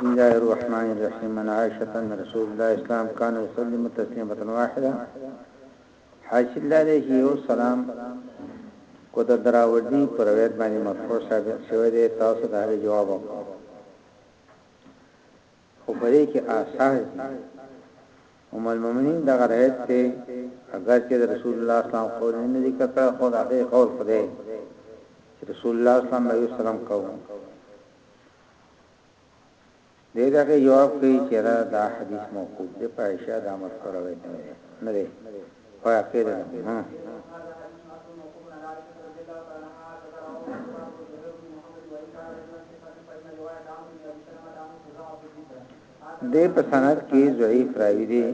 بسم الله الرحمن الرحيم من عائشة ان رسول الله اسلام كان يسلم تسليمة واحدة حاصل لري چې یو سلام کو د دراوردی پر روایت باندې مرفوع ثابت شوی دی تاسو دا جواب وکړئ خو په دې کې آثار دي ام المؤمنین دغه روایت ته اگر چې رسول الله اسلام قول نه ذکر کړ خو دا غي قول خدای چې رسول الله اسلام علیه وسلم کو دې دغه جواب کوي چې دا حدیث موقوف دی په عائشہ د امر سره وایي نه دی په اخر له منه. دی په سند کې ضعیف راوی دی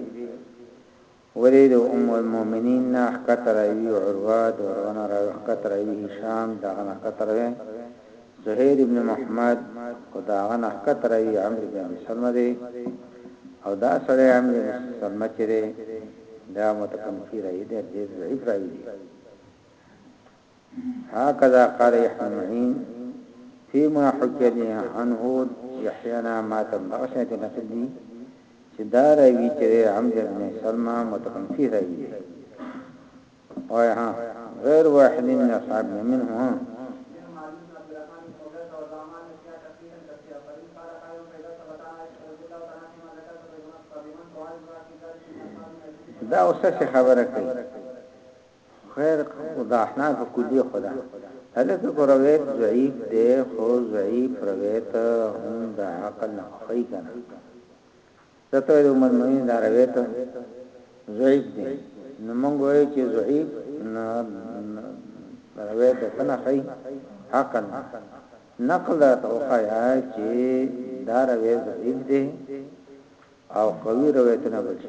ولی د ام المؤمنین نه حقت راوی عروه د عروه نه راوی حقت راوی هشام دغه نه حقت راوی زهير ابن محمد او د هغه نه ښکته راوي عمرو بن ابي سلمه دی او دا سړی عمرو بن سلمه چې دی دا متکنفي راوي دی ډېر ضعيف راوي دی هكذا قال يحيى المعين فيما حكي لي عنه يحيانا ما تنبغشا دي نقل دي چې دا راوي چې عمرو بن سلمه متکنفي راوي دی وای ها غیر واحد من اصحاب الیمین ها. دا اوس څه خبره کوي خیر خدا احناف کلی خدا هلته کو روایت ضعیف دی خو ضعیف روایت هم د عقل نه خی کنه ځکه یې د ام المؤمنین دا روایت ضعیف دی نو موږ وایو چې ضعیف روایت ته نه خی حقا نقل درته وخایا چې دا روایت ضعیف دی او قوی روایتونه بچی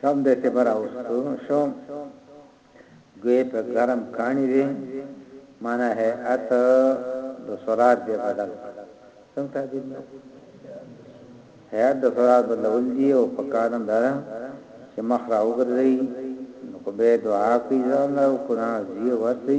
کم د تبر اوستو شو گوی په گرم کانی وی مانا ہے ات د سرات به بدل څنګه تعبیر نو ہے د سرات بدلول دی او په کارم دار چې مخ را وګرځي نو کو به دعا کوي ځان او قران زی ورسي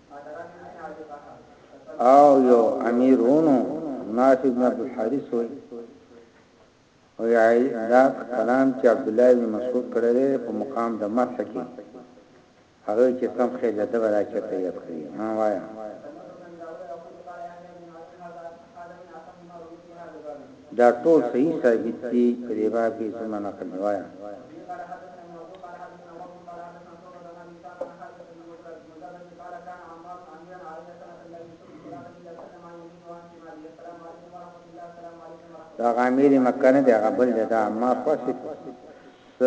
او یو امیرونو نافع بن عبد الحارث وای او یا دا کلام چې عبد الله بن مسعود کړی دی په مقام د مسح کې هغه چې کم خېله د برا چته یې کړی ها وایا دا ټول صحیح ثابت دي په دې باب کې څومره نقل دي وایا. دا غامیر مکه نه دی هغه بل دی دا عمار خواسي س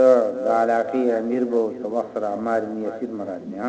د علاقې امیر بو څو وخت را عمار می اسیر مراد نه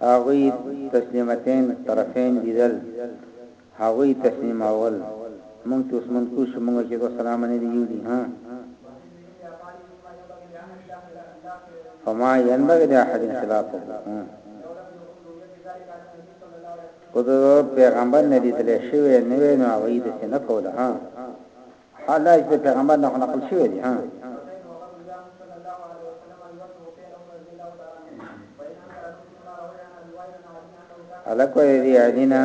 هغوی تسلیمتین طرفین لیدل هغوی تسلیمول مونږ چې اوس منکوس شو مونږ چې دوه سلامه نه دی یو دی ها فما ينبغي لاحد خلافه کدو پیغمبر ندی دلې شوی نوې نو هغه دې نه کوله ها حال دا چې پیغمبر نه نقل شوی دی ها الکو دی علینا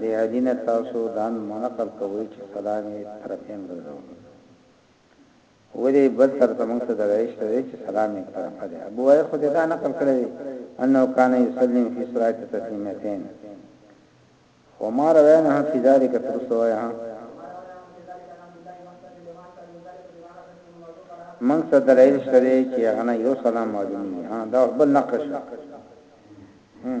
دی علینا تاسو دان منقل کوي چې سلام طرفین ګرځو ولې بل تر تمنګ څه درایش ته چې سلام یې طرف دی ابو وای خو دا نقل کړی انه کان یسلم فی صلات تسلیمتین وما رويناها في ذلك ترسويا من څه دلایل شته چې هغه نه یو سلام معلومي ها دا بل نقش هم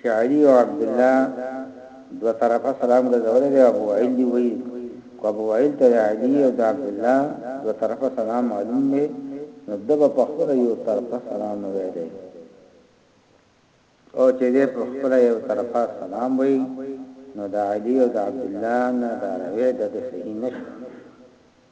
چې علي او عبدالله دوه طرفه سلام ګرځولی دی او ابو وائل دی وایي که ابو وائل ته د علي او د عبدالله دوه طرفه سلام معلوم وی نو ده به پخپله یو طرفه سلام ویلی او چې دی پخپله یو طرفه سلام وی نو د علي او د عبدالله نه دا روی د ده صحیح نشو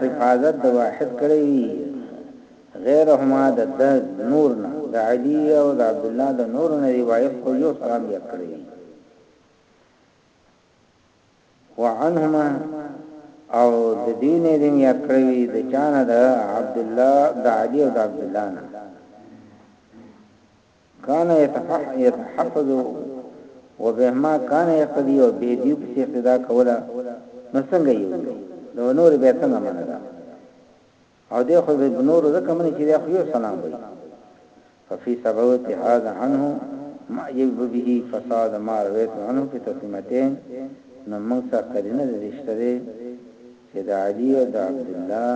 حفاظت د واحد کړی وی غیرهما د د نور نه د علی او د عبد الله د نور نه روایت خو یو سلام یې کړی وی وعنهما او د دین دې یې کړی وی د چانه د عبد الله د علی او د عبد الله نه کان يتحفظ وبهما کان يقتدي او به دې په اقتدا کوله نو څنګه یو نو نور به څنګه منله او دې خو به نور ځکه مني چې دا خو یو سلام وي ففي سبوت هذا عنه ما يجب به فساد ما رويت عنه في تسمتين نو موږ څه قرینه دې شته چې د علی او د عبد الله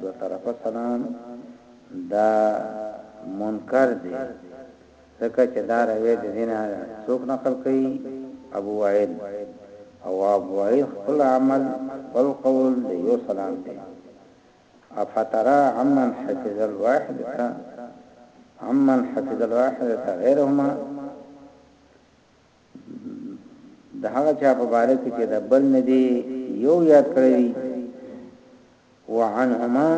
دوه طرفه سلام دا منکر دی ځکه چه دا روایت د دینه څوک نقل کوي ابو وائل او ابو وائل خپل عمل خپل قول د یو سلام دی افترا عمن حفظ الواحدتا عمن حفظ الواحدتا غیرهما د هغه چا په باره کې چې د بل نه دی یو یاد کړی وعنهما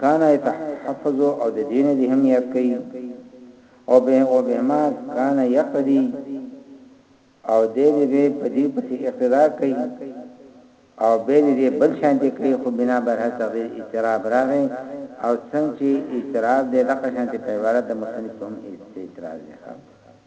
کان يتحفظ او د دین دی هم یاد کوي او به او به ما کان یقدی او دې دې په دې پسې اقتدا کوي او به دې بل شان دې کوي خو بنا بر هڅه اعتراف راغی او څنګه چې اعتراف دې دغه شان ته په عبارت د مصنف هم اعتراض دی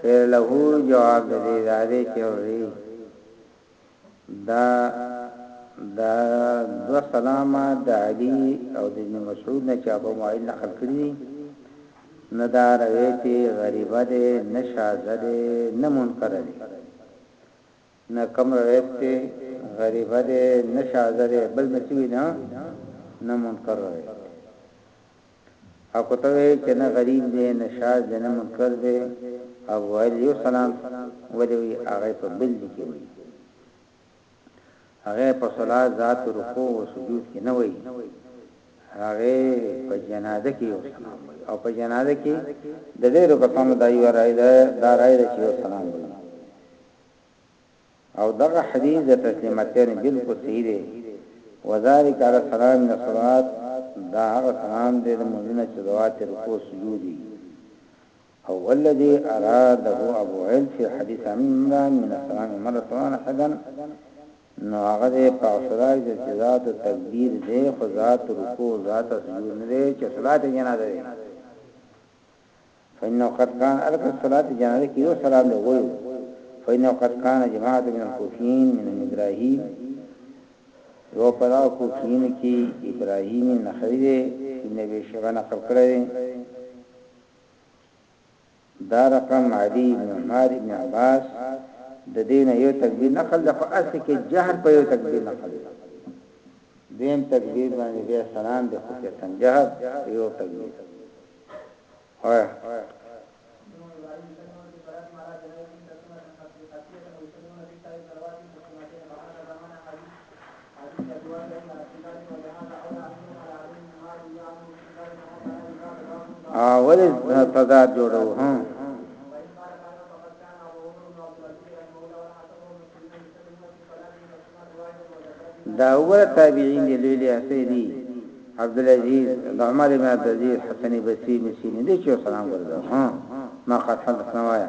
خیر له جواب د دې زارې چوري دا دا دو سلامه د علي او د ابن مسعود نه چا په معین نقل کړی نه دا روایت غریبه ده نه شاذ ده نه منکر ده نه کوم روایت چی غریبه دی نه شاذ دی بل نه څه وی نه نه منکر روایت دی او که ته وی چی نه غریب دی نه شاذ دی نه منکر دی او ویل یو سلام ولی وی هغه په بل دی کی وی هغه په صلات ذات رکوع او سجود کې نه وای هغه په جنازه کې یو سلام وای او په جنازه کې د ډېرو کسانو دایو راځي دا راځي چې یو سلام وای او دغه حديث د تسليمتين بالکل صحيح دی وذلک علی السلام من الصلوات دا هغه سلام دی د مونځنه چې زوات رکوع سجود دی او والذي اراده ابو عيل في حديث عمران من السلام مره واحدا نو هغه د پاوسرای د ذات تکبیر دی خو ذات رکوع ذات سجود نه دی چې صلات جنازه دی فانه قد کان الکه صلات جنازه کی یو صلات له غوی فانه قد کان جماعت من الکوفین من ابراهیم یو پدا کوفین کی ابراهیم نخری دی ابن ابی شیبه نقل کړی دی دا رقم علی ابن عمر ابن عباس د دین یو تکبیر نقل ده خو اصل کې جهر په یو تکبیر نقل ده دیم تکبیر باندې بیا سلام د خو کې سنجهر یو تکبیر ولې تضاد جوړو ها دا وګوره تابعین دی لوی لوی اخی دی عبد العزيز عمر بن عبد العزيز حسن بصري مسلم دي چې سلام ورته ها ما قد حدث نوایا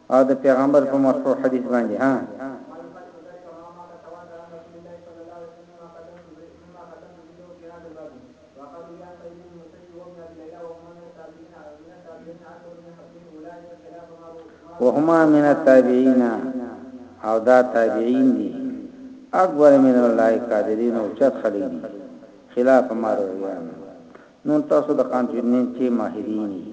او د پیغمبر په مرفوع حدیث باندې ها. وهما من التابعين او دا تابعین دي اکبر من اولئک قادرین او چت خلی دي خلاف مارویان نو تاسو د قانون چې ماهرین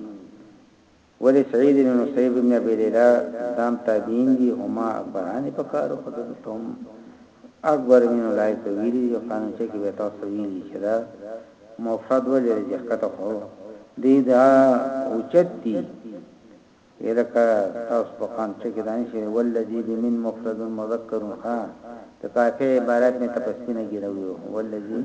ولی سعید ابن مسیب ابن ابی لیلا دام تابعین دی هما اکبران پکارو خود تم اکبر من اولای کویلی دی قانون چه کی بیتا سویلی چه دا مفرد ولی رجحکت خو دی دا اوچت دی الکه تاسو په قانون چه کی دانی شوی والذی بمن مفرد مذکر خا تکافی عبارت می تپسپینه گیرویو والذی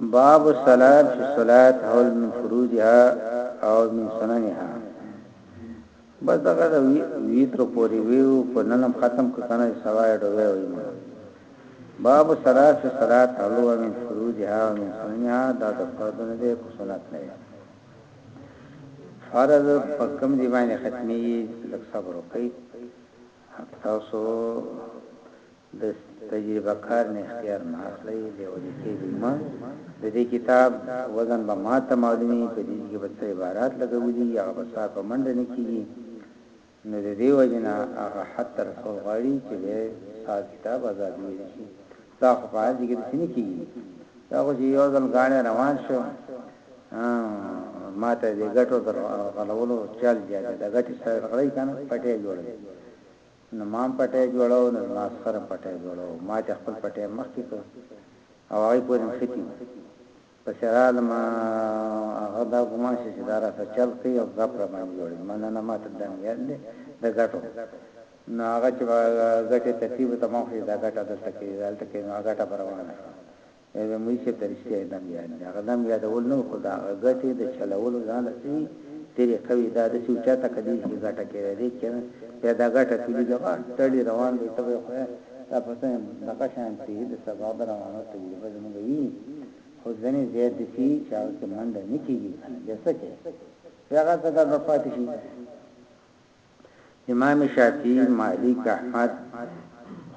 باب الصلاة في الصلاة هل من فروضها او من سننها بس دغه د ویتر پوری ویو په ننم ختم ککنه سوای ډوې وای ما باب الصلاة في الصلاة هل من فروضها او من سننها دا د فرض نه دی کو صلات نه فرض په کوم دی باندې ختمي لک صبر کوي تاسو د تجربه کار نه اختیار مه اخلئ، لیوني کېږئ مه. د دې کتاب وزن به ما ته معلوم وي، په دې کې به څه عبارات لګولي، هغه به ساه په منډه نه کېږي، نو د دې وجې نه هغه حد ته رسول غواړي چې بیا یې ساه کتاب ازاد وویل شي، دا خو په حج کې داسې نه کېږي، دا خو چې یو ځل ګاډی روان شو ما ته د ګټو تر غلولو چل زیات دی، د ګټې سره غړی که نه پټی جوړوي، نو ما هم پټی جوړاوه، نو زما عسکر هم پټی جوړاوه، ما چې خپل پټی مخکې کړ او هغوی پورې نښتي وو، پسې رالم هغه دا ګمان شو چې دا راسره چل کوي او ګپ راباندې جوړوي مننه ماته دم یاد دی د ګټو نو هغه چې به ګټې ترتیب ته مخ شي دا ګټه دلته کېږي دلته کېږي نو ګټه به روانه شوه بیا به مې صاحب ته رښتیا دم یاد دی هغه دم یادول نه خو دا هغه ګټې د چلولو ځانله څه وي طریقه وي دا داسې اوچاته کدیز کې ګټه کېدای دی چې بیا دا ګټه تولي د غټ ډلې روان دی ته به خو ستا په څنګ دغه شانتې د سبا د روانو تجربه زموږ وي خو ځنې ځای دسي چې هغه کې منډه نه کېږي کنه بیا څه کې هغه څه کار به پاتې شي امام شافعي مالک احمد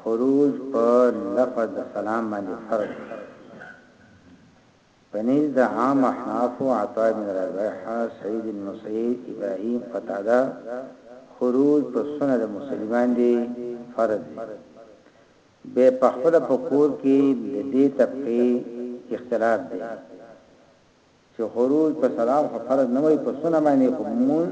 خروج په لفظ د سلام باندې فرض په نزد د عام احنافو، عطاء بن ربيح، سعيد بن مسيب، ابراهيم، قتاده، خروج په سنه د مصلي باندې فرض دی. بيا پخپله په کور کې د دې طبقې اختلاف دی چې خروج په سلام خو فرض نه وای په سنه باندې خو مونځ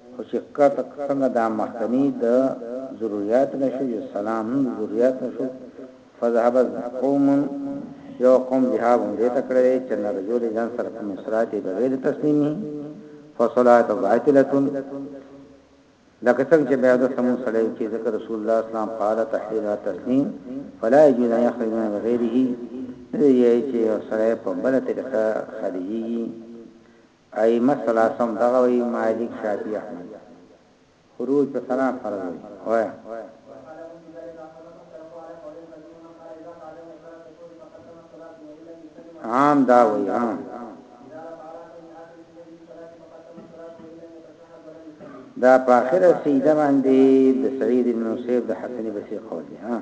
خو چې کته څنګه دا مخکنی د ضروریات نه شو یو سلام هم د ضروریات نه شو فذهب قوم یو قوم ذهاب هم دیتا کړی چې نرجو د جان سره په مصراتی بغیر تسلیمی فصلات باطلتون لکه څنګه چې بیا د سمون سره کې ذکر رسول الله اسلام قال تحریر تسلیم فلا یجوز ان یخرج من غیره دې یې چې سره په بل طریقه خارجي ائمه ثلاثه هم دغه وایي، مالک، شافعي، احمد. خروج په سلام فرض دی. وایه. عام دا وایي، ها. دا په اخره سجده باندې د سعید بن مسیب د حسن بصری قول دی، ها.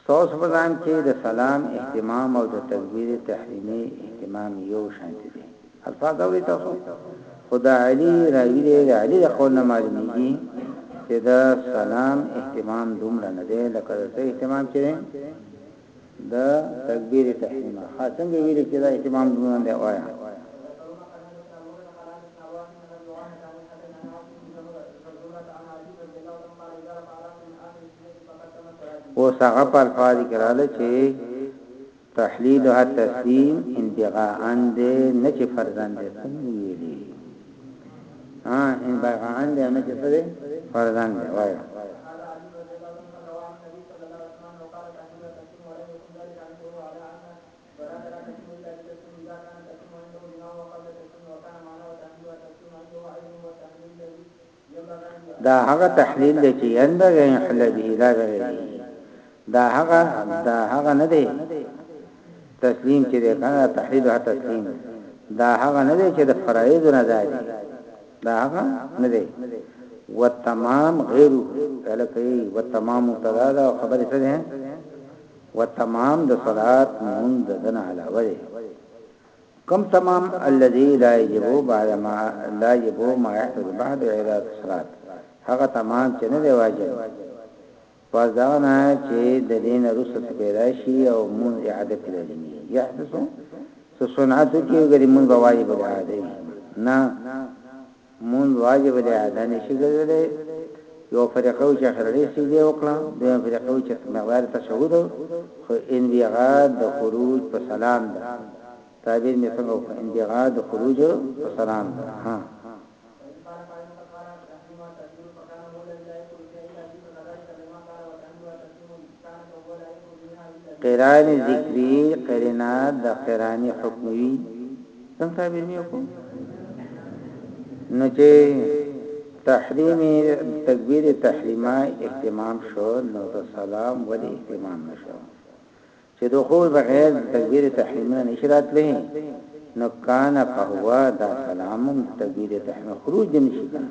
ستاسو په ځان کې د سلام اهتمام او د تکبیر تحریمې اهتمام یو شانتې دی. الفاظ اورئ تاسو؟ خو د علي راوي دی، د علي د قول نه معلومېږي چې د سلام اهتمام دومره نه دی لکه د څه اهتمام چې دی؟ د تکبیر تحریمه. ښه څنګه ویلې چې دا اهتمام دومره نه دی؟ وایه. اوس هغه په الفاظو کې رااله چې تحلیلها تسلیم انبغاء اند نه چې فرزند سمي ویلي ها انبغاء اند نه چې سره فرزند وایي دا هغه تحلیل دی چې ينبغي ان يحل به لا بغيره دا هغه دا هغه نه دی تسلیم چې ده کنه تحلیل او تسلیم دا هغه نه دی چې د فرایض نه دی دا هغه نه دی وتمام غیر الکه وتمام مبتدا دا خبره څه ده وتمام د صلات مون د دن علاوه دی کوم تمام الذي لا يجب بعد ما لا يجب ما يحدث بعد اعاده الصلات هغه تمام چې نه دی واجب پس دا نه چې د دین وروسته څه پیدا شي او مون اعاده کې لازمي يحدث سو سنت کې ګری مون به واجب اعاده نه مونځ واجب دی ادا نه شي ګرځیدلی یو فرقه وی چې اخرنی سجده وکړه دویم فرقه وی چې مقدار تشهود خو انبغاء د خروج په سلام ده تعبیر می څنګه وکړه انبغاء د خروج په سلام ده ها قران ذکری قرینه د قران حکموی څنګه تعبیر مې وکړو نو چې تحریم تکبیر تحریمه اهتمام شو نو د سلام ولې اهتمام نشو چې دخول بغیر تکبیر تحریمه نشرات لې نو کان فهو دا سلام تکبیر تحریمه خروج نشي کنه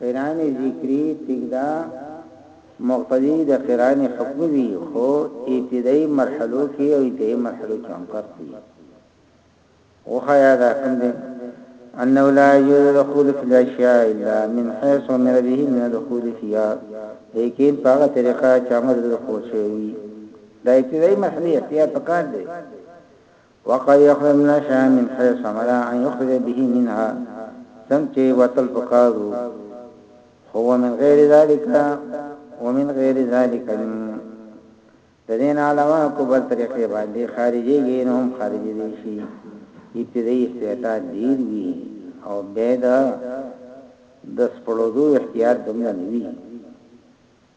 قران ذکری پریږده مقتدی د قران حکمی وی خو ابتدایي مرحلو کې او انتهایی مرحلو کې هم فرق وي وخایا دا کوم دی انه لا یجوز دخول فی الاشیاء الا من حيث امر به من دخول فیها لیکن په هغه طریقه چې امر دخول شوی دا ابتدایي مرحله اختیار پکار دی وقد يخرج من الشام من حيث امر ان يخرج به منها څنګه چې وتل پکارو هو من غیر ذالک ومن غیر ذالک د دین علاوه کو بل طریقې باندې خارجي غینهم خارجي دي شي ابتدایي استعداد ډیر وي او به دا د سپړودو احتیاط دومره نه وي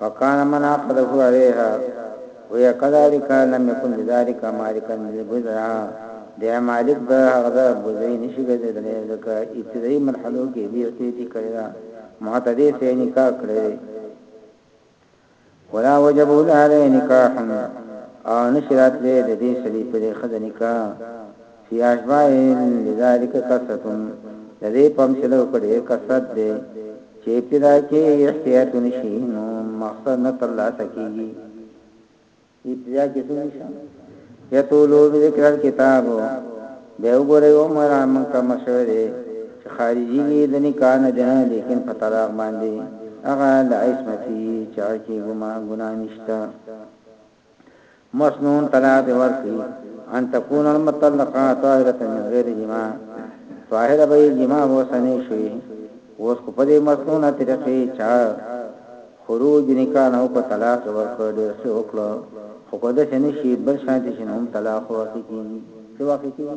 وکان من عقده علیها وی کذالک لم یکن بذالک مالکا للبذعا دی مالک د هغه د بذعی نشی ګرځیدلی ځکه ابتدایي مرحلو کې دی اقیدی کړی دا معتدی سه نکاح کړی ولا وجب لها نکاح او نشرات له دې سړي په خزه نکاح فی اشباع لذلک کثرة د دې په امثلو کې ډېر کثرت دی چې ابتدا کې احتیاط نشي نو مقصد نه ترلاسه کیږي ابتدا کې څه نشي یتولو ذکر الكتاب به وګورئ عمر من کا مشوره دی چې خارجي دي د نکاح نه دي لیکن په طلاق باندې هغه لا اسمتي چې هغه کې ګما ګنا نشته مسنون طلاق دی ورکی ان تكون المطلقه طاهره من غير جماع طاهره به جماع وسنه شي اوس کو په دې مسنونه طریقې چا خروج نکاح نو کو طلاق ورکړ ډیر څه وکړو خو کو د شنه شي بل شانتي شنه هم طلاق ورکړي څه واقع کیږي